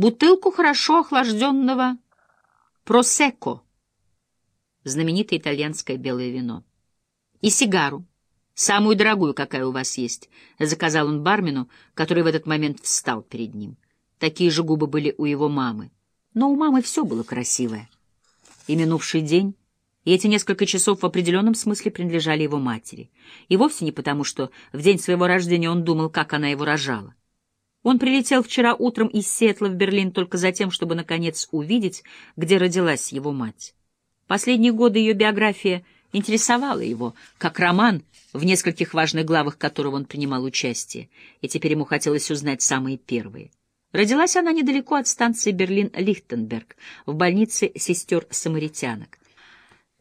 бутылку хорошо охлажденного просекко, знаменитое итальянское белое вино, и сигару, самую дорогую, какая у вас есть, — заказал он бармену, который в этот момент встал перед ним. Такие же губы были у его мамы. Но у мамы все было красивое. И минувший день, и эти несколько часов в определенном смысле принадлежали его матери. И вовсе не потому, что в день своего рождения он думал, как она его рожала. Он прилетел вчера утром из Сиэтла в Берлин только за тем, чтобы, наконец, увидеть, где родилась его мать. Последние годы ее биография интересовала его, как роман, в нескольких важных главах которого он принимал участие, и теперь ему хотелось узнать самые первые. Родилась она недалеко от станции Берлин-Лихтенберг, в больнице сестер-самаритянок.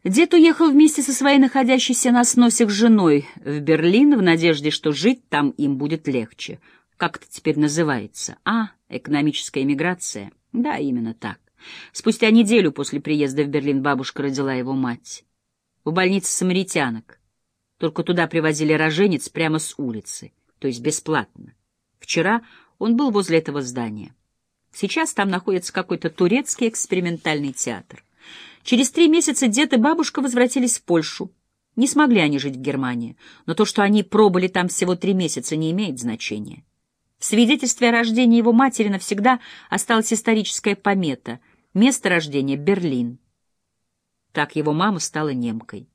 Дед уехал вместе со своей находящейся на сносях женой в Берлин в надежде, что жить там им будет легче. Как это теперь называется? А, экономическая эмиграция? Да, именно так. Спустя неделю после приезда в Берлин бабушка родила его мать. В больнице самаритянок. Только туда привозили роженец прямо с улицы, то есть бесплатно. Вчера он был возле этого здания. Сейчас там находится какой-то турецкий экспериментальный театр. Через три месяца дед и бабушка возвратились в Польшу. Не смогли они жить в Германии, но то, что они пробыли там всего три месяца, не имеет значения. В свидетельстве о рождении его матери навсегда осталась историческая помета. Место рождения — Берлин. Так его мама стала немкой.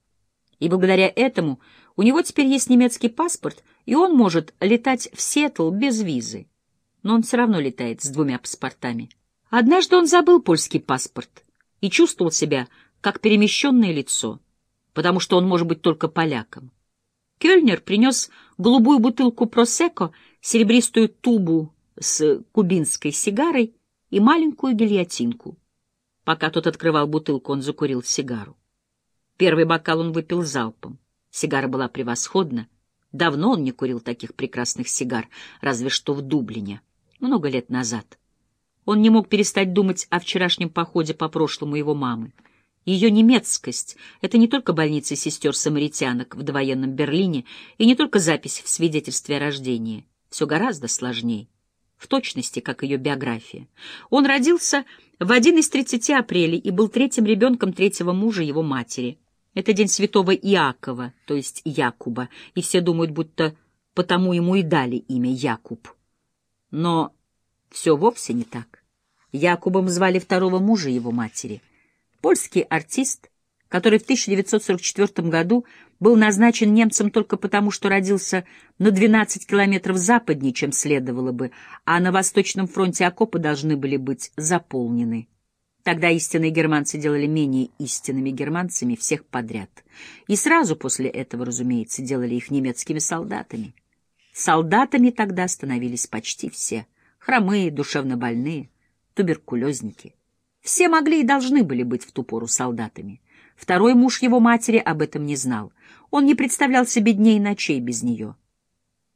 И благодаря этому у него теперь есть немецкий паспорт, и он может летать в Сиэтл без визы но он все равно летает с двумя паспортами. Однажды он забыл польский паспорт и чувствовал себя как перемещенное лицо, потому что он может быть только поляком. Кёльнер принес голубую бутылку просеко, серебристую тубу с кубинской сигарой и маленькую гильотинку. Пока тот открывал бутылку, он закурил сигару. Первый бокал он выпил залпом. Сигара была превосходна. Давно он не курил таких прекрасных сигар, разве что в Дублине много лет назад. Он не мог перестать думать о вчерашнем походе по прошлому его мамы. Ее немецкость — это не только больница сестер-самаритянок в довоенном Берлине и не только запись в свидетельстве о рождении. Все гораздо сложнее, в точности, как ее биография. Он родился в один из 30 апреля и был третьим ребенком третьего мужа его матери. Это день святого Иакова, то есть Якуба, и все думают, будто потому ему и дали имя Якуб. Но все вовсе не так. Якубом звали второго мужа его матери. Польский артист, который в 1944 году был назначен немцем только потому, что родился на 12 километров западнее, чем следовало бы, а на Восточном фронте окопы должны были быть заполнены. Тогда истинные германцы делали менее истинными германцами всех подряд. И сразу после этого, разумеется, делали их немецкими солдатами. Солдатами тогда становились почти все. Хромые, душевнобольные, туберкулезники. Все могли и должны были быть в ту пору солдатами. Второй муж его матери об этом не знал. Он не представлял себе дней и ночей без нее.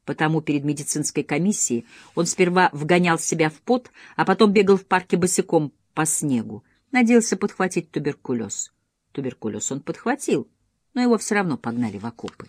Потому перед медицинской комиссией он сперва вгонял себя в пот, а потом бегал в парке босиком по снегу. Надеялся подхватить туберкулез. Туберкулез он подхватил — но его все равно погнали в окопы.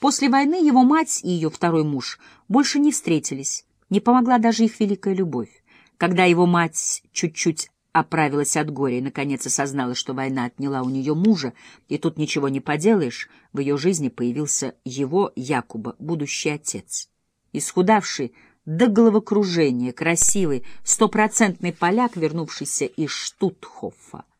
После войны его мать и ее второй муж больше не встретились, не помогла даже их великая любовь. Когда его мать чуть-чуть оправилась от горя и, наконец, осознала, что война отняла у нее мужа, и тут ничего не поделаешь, в ее жизни появился его, Якуба, будущий отец. Исхудавший до головокружения, красивый, стопроцентный поляк, вернувшийся из Штутхофа —